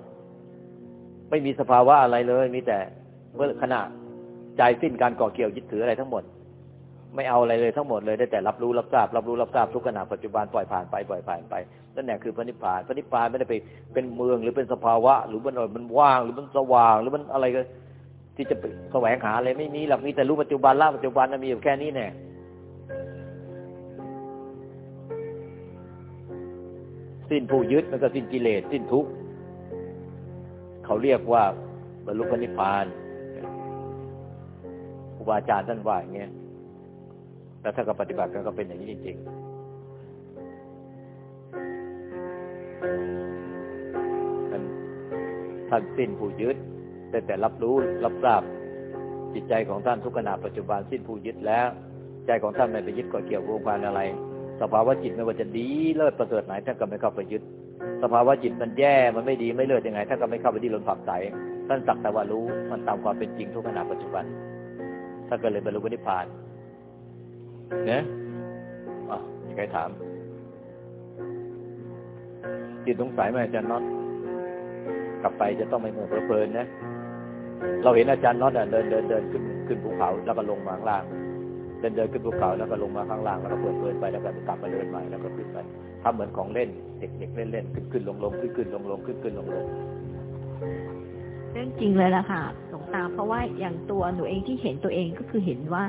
ไม่มีสภาวะอะไรเลย มีแต่เมื่อขณะใจสิ้นการเกาะเกี่ยวยึดถืออะไรทั้งหมด ไม่เอาอะไรเลยทั้งหมดเลยได้แต่รับรู้รับทราบรับรู้รับทราบทุกขณะปัจจุบันปล่อยผ่านไปปล่อยผ่านไปนั่นแหละคือพระนิพพานพระนิพพานไม่ได้ไปเป็นเมืองหรือเป็นสภาวะ หรือมันมันว่าง หรือมันสว่างหรือมันอะไรก็ที่จะแสวงหาอะไรไม่มีหรอกมีแต่รู้ปัจจุบันละปัจจุบันมีอยู่แค่นี้แน่สิ้นผู้ยึดมันก็สิ้นกิเลสสิ้นทุกข์เขาเรียกว่าบรรลุพระนิพพานครูบาอาจารย์ท่านว่าอย่างเงี้ย แล้วถ้าก็ปฏิบัติกันก็เป็นอย่างนี้จริงๆท่านสิ้นผู้ยึดแต่แต่รับรู้รับทราบ จิตใจของท่านทุกขณะปัจจุบันสิ้นผู้ยึดแล้ว ใจของท่านไม่ไปยึดก่อเกี่ยวกับวงการอะไร สภาวะจิตไม่ว่าจะดีเลิศประเสริฐไหนท่านก็ไม่เข้าไปยึด สภาวะจิตมันแย่มันไม่ดีไม่เลิศยังไงท่านก็ไม่เข้าไปดิ้นรนผักใสท่านสักแต่ว่ารู้มันตามความเป็นจริงทุกขณะปัจจุบันท่านก็เลยบรรลุนิพพาน นี่ยอะมีใครถามจิตสงสัยไหมอาจารย์น็อตกลับไปจะต้องไม่เหมือนเพลินนะ เราเห็นอาจารย์น็อตเดินเดินเดินขึ้นขึ้นภูเขาแล้วก็ลงมาข้างล่าง เดินเดินขึ้นภูเขาแล้วก็ลงมาข้างล่างแล้วก็เปิดเปิดไปแล้วก็กลับมาเดินใหม่แล้วก็ขึ้นไปทำเหมือนของเล่นเด็กๆเล่นเล่นขึ้นขึ้นลงลงขึ้นขึ้นลงลงขึ้นขึ้นลงลงเรื่องจริงเลยล่ะค่ะหลวงตาเพราะว่าอย่างตัวหนูเองที่เห็นตัวเองก็คือเห็นว่า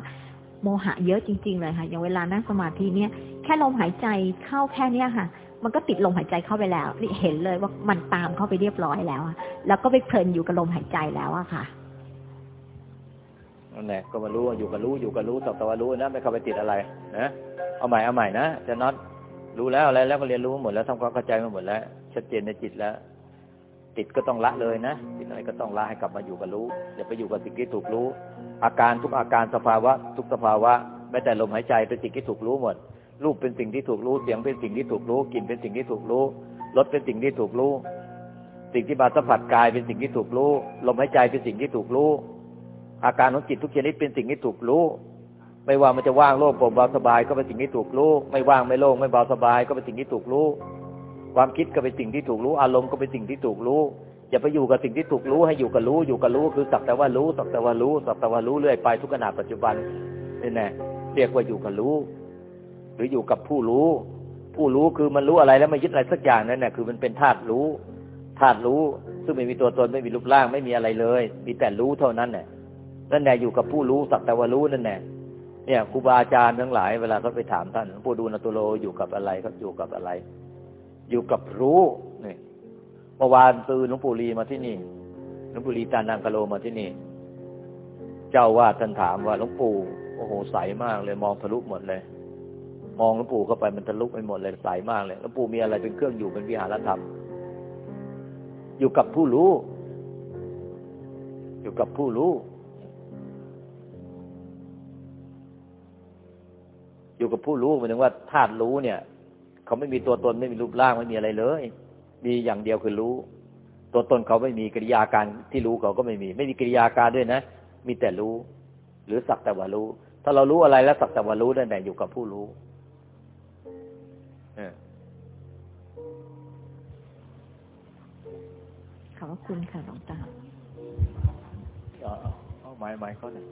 โมหะเยอะจริง ๆ เลยค่ะ อย่างเวลานั่งสมาธิเนี่ยแค่ลมหายใจเข้าแค่เนี้ยค่ะ มันก็ติดลมหายใจเข้าไปแล้วเห็นเลยว่ามันตามเข้าไปเรียบร้อยแล้วแล้วก็ไปเพลินอยู่กับลมหายใจแล้วอะค่ะนั่นแหละก็มารู้อยู่กับรู้อยู่กับรู้สักแต่ว่ารู้นะไม่เข้าไปติดอะไรนะเอาใหม่เอาใหม่นะจะน็อตรู้แล้วอะไรแล้วก็เรียนรู้หมดแล้วทำความเข้าใจมาหมดแล้ว ชัดเจนในจิตแล้ว ติดก็ต้องละเลยนะติดอะไรก็ต้องละให้กลับมาอยู่กับรู้อย่าไปอยู่กับสิ่งที่ถูกรู้ อาการทุกอาการสภาวะ ทุกสภาวะแม้แต่ลมหายใจเป็นสิ่งที่ถูกรู้หมดรูปเป็นสิ่งที่ถูกรู้เสียงเป็นสิ่งที่ถูกรู้กลิ่นเป็นสิ่งที่ถูกรู้รสเป็นสิ่งที่ถูกรู้ สิ่งที่มาสัมผัสกายเป็นสิ่งที่ถูกรู้ ลมหายใจเป็นสิ่งที่ถูกรู้ อาการของจิตทุกชนิดเป็นสิ่งที่ถูกรู้ไม่ว่ามันจะว่างโล่งโปร่งเบาสบายก็เป็นสิ่งที่ถูกรู้ ไม่ว่างไม่โล่งไม่เบาสบายก็เป็นสิ่งที่ถูกรู้ ความคิดก็เป็นสิ่งที่ถูกรู้ อารมณ์ก็เป็นสิ่งที่ถูกรู้อย่าไปอยู่กับสิ่งที่ถูกรู้ให้อยู่กับรู้อยู่กับรู้คือสักแต่ว่ารู้สักแต่ว่ารู้สักแต่ว่ารู้เรื่อยไปทุกขณะปัจจุบันนี่แน่เรียกว่าอยู่กับรู้ หรืออยู่กับผู้รู้ ผู้รู้คือมันรู้อะไรแล้วไม่ยึดอะไรสักอย่างนั่นแหละคือมันเป็นธาตุรู้ธาตุรู้ ซึ่งไม่มีตัวตนไม่มีรูปร่างไม่มีอะไรเลย มีแต่รู้เท่านั้นแหละนั่นแหละอยู่กับผู้รู้สักแต่ว่ารู้นั่นแหละเนี่ยครูบาอาจารย์ทั้งหลายเวลาเขาไปถามท่านผู้ดูนตุโลอยู่กับอะไรเขาอยู่กับอะไร อยู่กับรู้นี่มื่อวานซื้อหลวงปู่ลีมาที่นี่หลวงปู่ลีตานังกะโลมาที่นี่ เจ้าว่าท่านถามว่าหลวงปู่โอ้โหใสมากเลยมองทะลุหมดเลย มองหลวงปู่เข้าไปมันทะลุไปหมดเลยใสมากเลยหลวงปู่มีอะไรเป็นเครื่องอยู่เป็นวิหารธรรม อยู่กับผู้รู้ อยู่กับผู้รู้ อยู่กับผู้รู้หมายถึงว่าธาตุรู้เนี่ย เขาไม่มีตัวตนไม่มีรูปร่างไม่มีอะไรเลย มีอย่างเดียวคือรู้ ตัวตนเขาไม่มีกิริยาการที่รู้เขาก็ไม่มี ไม่มีกิริยาการด้วยนะ มีแต่รู้ หรือสักแต่ว่ารู้ ถ้าเรารู้อะไรแล้วสักแต่ว่ารู้นั่นแหละอยู่กับผู้รู้ขอบคุณค่ะหลวงตาเอาไม้ไม้เขาหน่อย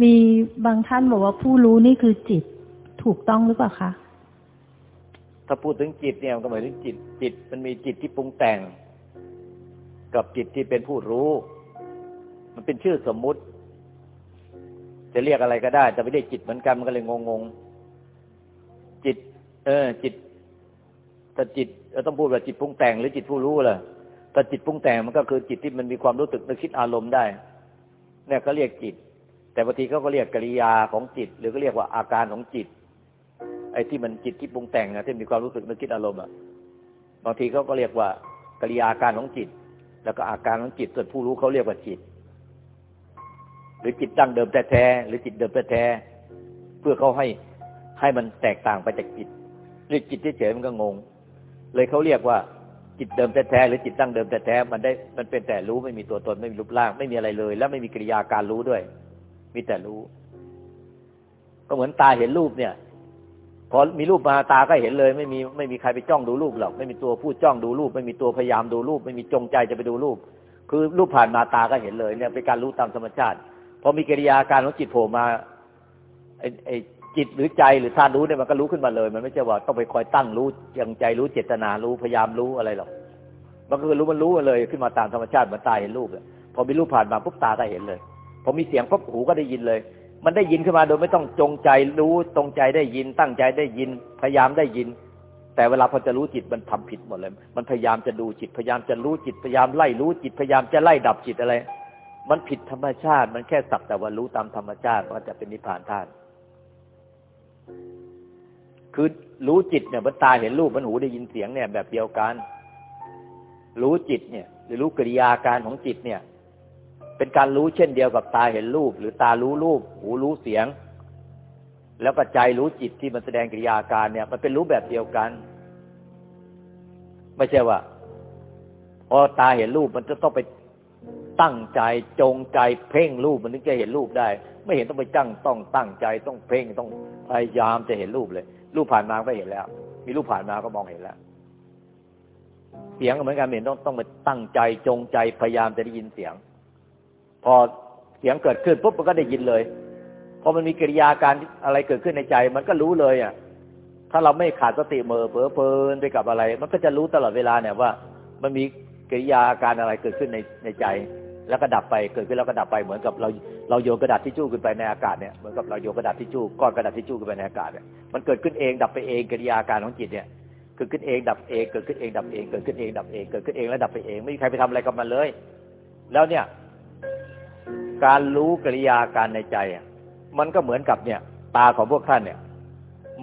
มีบางท่านบอกว่าผู้รู้นี่คือจิตถูกต้องหรือเปล่าคะ ถ้าพูดถึงจิตเนี่ยมันก็หมายถึงจิต จิตมันมีจิตที่ปรุงแต่ง กับจิตที่เป็นผู้รู้ มันเป็นชื่อสมมุติ จะเรียกอะไรก็ได้ แต่ไม่ได้จิตเหมือนกันมันก็เลยงงๆจิต เออ จิตแต่จิตเราต้องพูดว่าจิตปรุงแต่งหรือจิตผู้รู้ล่ะแต่จิตปรุงแต่งมันก็คือจิตที่มันมีความรู้สึกนึกคิดอารมณ์ได้เนี่ยก็เรียกจิต แต่บางทีเขาก็เรียกกิริยาของจิต หรือก็เรียกว่าอาการของจิต ไอ้ที่มันจิตที่ปรุงแต่งนะที่มีความรู้สึกนึกคิดอารมณ์อะบางทีเขาก็เรียกว่ากิริยาอาการของจิต แล้วก็อาการของจิตส่วนผู้รู้เขาเรียกว่าจิต หรือจิตดั้งเดิมแท้ๆหรือจิตเดิมแท้ๆเพื่อเขาให้ให้มันแตกต่างไปจากจิตหรือจิตเฉยๆมันก็งง เลยเขาเรียกว่าจิตเดิมแท้ๆหรือจิตตั้งเดิมแท้ๆมันได้มันเป็นแต่รู้ไม่มีตัวตนไม่มีรูปร่างไม่มีอะไรเลย แล้วไม่มีกิริยาการรู้ด้วย มีแต่รู้ ก็เหมือนตาเห็นรูปเนี่ย พอมีรูปมาตาก็เห็นเลย ไม่มีไม่มีใครไปจ้องดูรูปหรอกไม่มีตัวพูดจ้องดูรูป ไม่มีตัวพยายามดูรูป ไม่มีจงใจจะไปดูรูป คือรูปผ่านมาตาก็เห็นเลยเนี่ยเป็นการรู้ตามธรรมชาติพอมีกิริยาการของจิตโผล่มาไอ้ไอ้จิตหรือใจหรือธาตุรู้เนี่ยมันก็รู้ขึ้นมาเลย มันไม่ใช่ว่าต้องไปคอยตั้งรู้ยังใจรู้เจตนารู้พยายามรู้อะไรหรอกมันก็คือรู้มันรู้เลยขึ้นมาตามธรรมชาติเหมือนตาเห็นรูปเลยพอมีรูปผ่านมาปุ๊บตาก็เห็นเลย พอมีเสียงปุ๊บหูก็ได้ยินเลย มันได้ยินขึ้นมาโดยไม่ต้องจงใจรู้ตรงใจได้ยิน ตั้งใจได้ยิน พยายามได้ยิน แต่เวลาพอจะรู้จิตมันทำผิดหมดเลย มันพยายามจะดูจิตพยายามจะรู้จิตพยายามไล่รู้จิตพยายามจะไล่ดับจิตอะไร มันผิดธรรมชาติ มันแค่สักแต่ว่ารู้ตามธรรมชาติว่าจะเป็นนิพพานธาตุคือรู้จิตเนี่ยมันตาเห็นรูปมันหูได้ยินเสียงเนี่ยแบบเดียวกัน รู้จิตเนี่ย หรือรู้กิริยาการของจิตเนี่ย เป็นการรู้เช่นเดียวกับตาเห็นรูป หรือตารู้รูป หูรู้เสียง แล้วก็ใจรู้จิตที่มันแสดงกิริยาการเนี่ย มันเป็นรู้แบบเดียวกัน ไม่ใช่ว่าพอตาเห็นรูปมันจะต้องไปตั้งใจจงใจเพ่งรูปมันถึงจะเห็นรูปได้ ไม่เห็นต้องไปจังต้องตั้งใจต้องเพ่งต้องพยายามจะเห็นรูปเลย รูปผ่านมาก็เห็นแล้ว มีรูปผ่านมาก็มองเห็นแล้ว เสียงก็เหมือนกันเห็นต้องต้องไปตั้งใจจงใจพยายามจะได้ยินเสียง พอเสียงเกิดขึ้นปุ๊บมันก็ได้ยินเลยพอมันมีกิริยาการอะไรเกิดขึ้นในใจ มันก็รู้เลยอะ ถ้าเราไม่ขาดสติเมอเผลอเพลินไปกับอะไร มันก็จะรู้ตลอดเวลาเนี่ยว่า มันมีกิริยาการอะไรเกิดขึ้นในในใจ แล้วก็ดับไปเกิดขึ้นแล้วก็ดับไปเหมือนกับเราเราโยนกระดาษทิชชู่ขึ้นไปในอากาศเนี่ยเหมือนกับเราโยนกระดาษทิชชู่ก้อนกระดาษทิชชู่ขึ้นไปในอากาศเนี่ยมันเกิดขึ้นเองดับไปเองกิริยาการของจิตเนี่ยเกิดขึ้นเองดับเองเกิดขึ้นเองดับเองเกิดขึ้นเองดับเองเกิดขึ้นเองแล้วดับไปเองไม่มีใครไปทำอะไรกับมันเลย แล้วเนี่ย การรู้กิริยาการในใจ มันก็เหมือนกับเนี่ย ตาของพวกท่านเนี่ย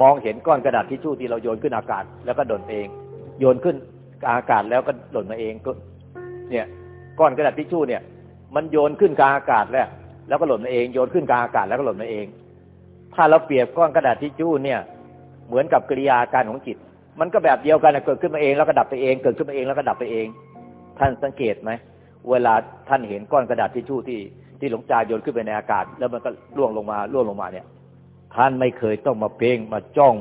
มองเห็นก้อนกระดาษทิชชู่ที่เราโยนขึ้นอากาศ แล้วก็โดนเอง โยนขึ้นอากาศแล้วก็หล่นมาเองก็เนี่ย ก้อนกระดาษทิชชู่เนี่ย มันโยนขึ้นกลางอากาศแล้ว แล้วก็หล่นมาเองโยนขึ้นกลางอากาศแล้วก็หล่นมาเอง ถ้าเราเปรียบก้อนกระดาษทิชชู่เนี่ย เหมือนกับกิริยาการของจิต มันก็แบบเดียวกันเกิดขึ้นมาเองแล้วก็ดับไปเองเกิดขึ้นมาเองแล้วก็ดับไปเอง ท่านสังเกตไหมเวลาท่านเห็นก้อนกระดาษทิชชู่ที่ ที่หลวงตาโยนขึ้นไปในอากาศ แล้วมันก็ล่วงลงมาล่วงลงมาเนี่ย ท่านไม่เคยต้องมาเพ่งมาจ้อง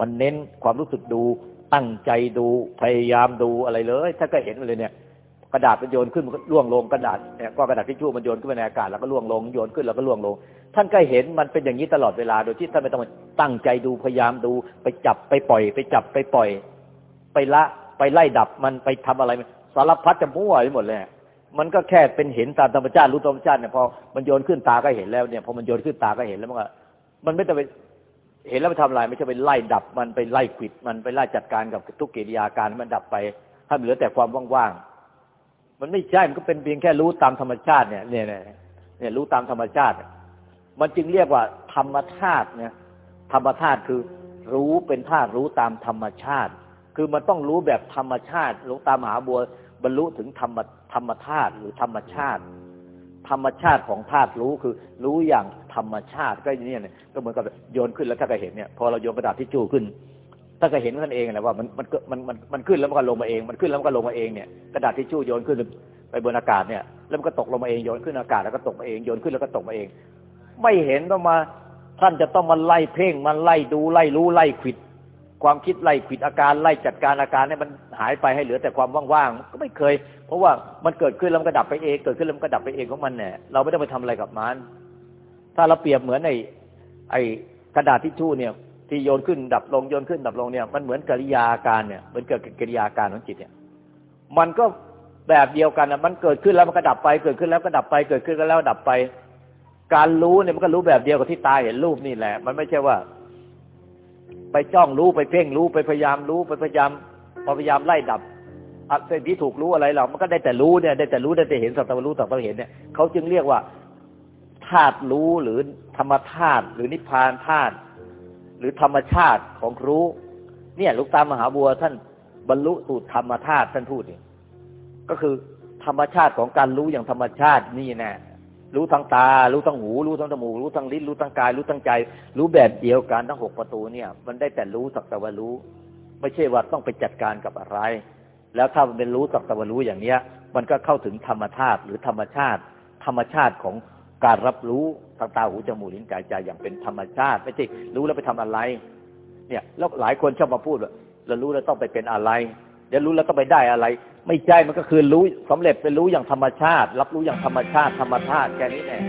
มันเน้นความรู้สึกดูตั้งใจดูพยายามดูอะไรเลยถ้าก็เห็นเลยเนี่ย กระดาษมันโยนขึ้นมันก็ล่วงลงกระดาษเนี่ยก็กระดาษทิชชู่มันโยนขึ้นไปในอากาศแล้วก็ล่วงลงโยนขึ้นแล้วก็ล่วงลง ท่านก็เห็นมันเป็นอย่างนี้ตลอดเวลาโดยที่ท่านไม่ต้องตั้งใจดูพยายามดู ไปจับไปปล่อย ไปจับไปปล่อย ไปละไปไล่ดับมันไปทำอะไรสารพัดจะมั่วไปหมดเลย มันก็แค่เป็นเห็นตามธรรมชาติรู้ธรรมชาติเนี่ยพอมันโยนขึ้นตาก็เห็นแล้วเนี่ยพอมันโยนขึ้นตาก็เห็นแล้วมันก็มันไม่ต้องไปเห็นแล้วไปทำอะไรไม่ใช่ไปไล่ดับมันไปไล่ขิดมันไปไล่จัดการกับทุกกิริยาการมันดับไปให้มันเหลือแต่ความว่างๆมันไม่ใช่มันก็เป็นเพียงแค่รู้ตามธรรมชาติเนี่ยเนี่ยเนี่ยรู้ตามธรรมชาติ มันจึงเรียกว่า ธรรมธาตุเนี่ย ธรรมธาตุคือรู้เป็นธาตุรู้ตามธรรมชาติ คือมันต้องรู้แบบธรรมชาติรู้ตามหาบัวบรรลุถึงธรรม ธรรมธาตุหรือธรรมชาติ ธรรมชาติของธาตุรู้คือ รู้อย่างธรรมชาติก็อย่างนี้เนี่ยก็เหมือนกับโยนขึ้นแล้วถ้าก็เห็นเนี่ยพอเราโยนกระดาษที่จูขึ้นถ้าก็เห็นกันเองแหละว่ามันมันมันมันมันขึ้นแล้วมันก็ลงมาเอง มันขึ้นแล้วมันก็ลงมาเองเนี่ยกระดาษที่จูโยนขึ้นไปบนอากาศเนี่ยแล้วมันก็ตกลงมาเองโยนขึ้นอากาศแล้วก็ตกมาเองโยนขึ้นแล้วก็ตกมาเอง ไม่เห็นต้องมาท่านจะต้องมาไล่เพ่งมันไล่ดูไล่รู้ไล่ขิด ความคิดไล่ขิดอาการไล่จัดการอาการเนี่ยมันหายไปให้เหลือแต่ความว่างๆก็ไม่เคย เพราะว่ามันเกิดขึ้นแล้วมันก็ดับไปเอง เกิดขึ้นแล้วมันก็ดับไปเองของมันเนี่ยเราไม่ต้ไปทำอะไรกับมัน ถ้าเราเปรียบเหมือนไอ้ไอ้กระดาษทิชชู่เนี่ย ที่โยนขึ้นดับลงโยนขึ้นดับลงเนี่ยมันเหมือนกิริยาการเนี่ยเหมือนเกิดกิริยาการของจิตเนี่ย มันก็แบบเดียวกันนะมันเกิดขึ้นแล้วมันก็ดับไป เกิดขึ้นแล้วก็ดับไป เกิดขึ้นแล้วดับไป การรู้เนี่ยมันก็รู้แบบเดียวกับที่ตาเห็นรูปนี่แหละ มันไม่ใช่ว่า ไปจ้องรู้ไปเพ่งรู้ไปพยายามรู้ไปพยายามพยายามไล่ดับเส้นที่ถูกรู้อะไรเรา มันก็ได้แต่รู้เนี่ย ได้แต่รู้ได้แต่เห็นสัตว์รู้สัตว์เห็นเนี่ยเขาจึงเรียกว่าธาตุรู้หรือธรรมธาตุหรือนิพพานธาตุหรือธรรมชาติของรู้ เนี่ยลูกตามหาบัวท่านบรรลุสู่ธรรมธาตุท่านพูดนี่ก็คือธรรมชาติของการรู้อย่างธรรมชาตินี่แน่ รู้ทั้งตา รู้ทั้งหู รู้ทั้งจมูก รู้ทั้งลิ้น รู้ทั้งกาย รู้ทั้งใจ รู้แบบเดียวกันทั้งหกประตูเนี่ย มันได้แต่รู้สักแต่ว่ารู้ ไม่ใช่ว่าต้องไปจัดการกับอะไร แล้วถ้ามันเป็นรู้สักแตะวันรู้อย่างเนี้ย มันก็เข้าถึงธรรมชาติหรือธรรมชาติ ธรรมชาติของการรับรู้ทางตาหูจมูกลิ้นกายใจอย่างเป็นธรรมชาติ ไม่ใช่รู้แล้วไปทำอะไร เนี่ยแล้วหลายคนชอบมาพูดว่าเรารู้แล้วต้องไปเป็นอะไรเดี๋ยวรู้แล้วต้องไปได้อะไร ไม่ใช่มันก็คือรู้สำเร็จเป็นรู้อย่างธรรมชาติ รับรู้อย่างธรรมชาติธรรมชาติแค่นี้แหละ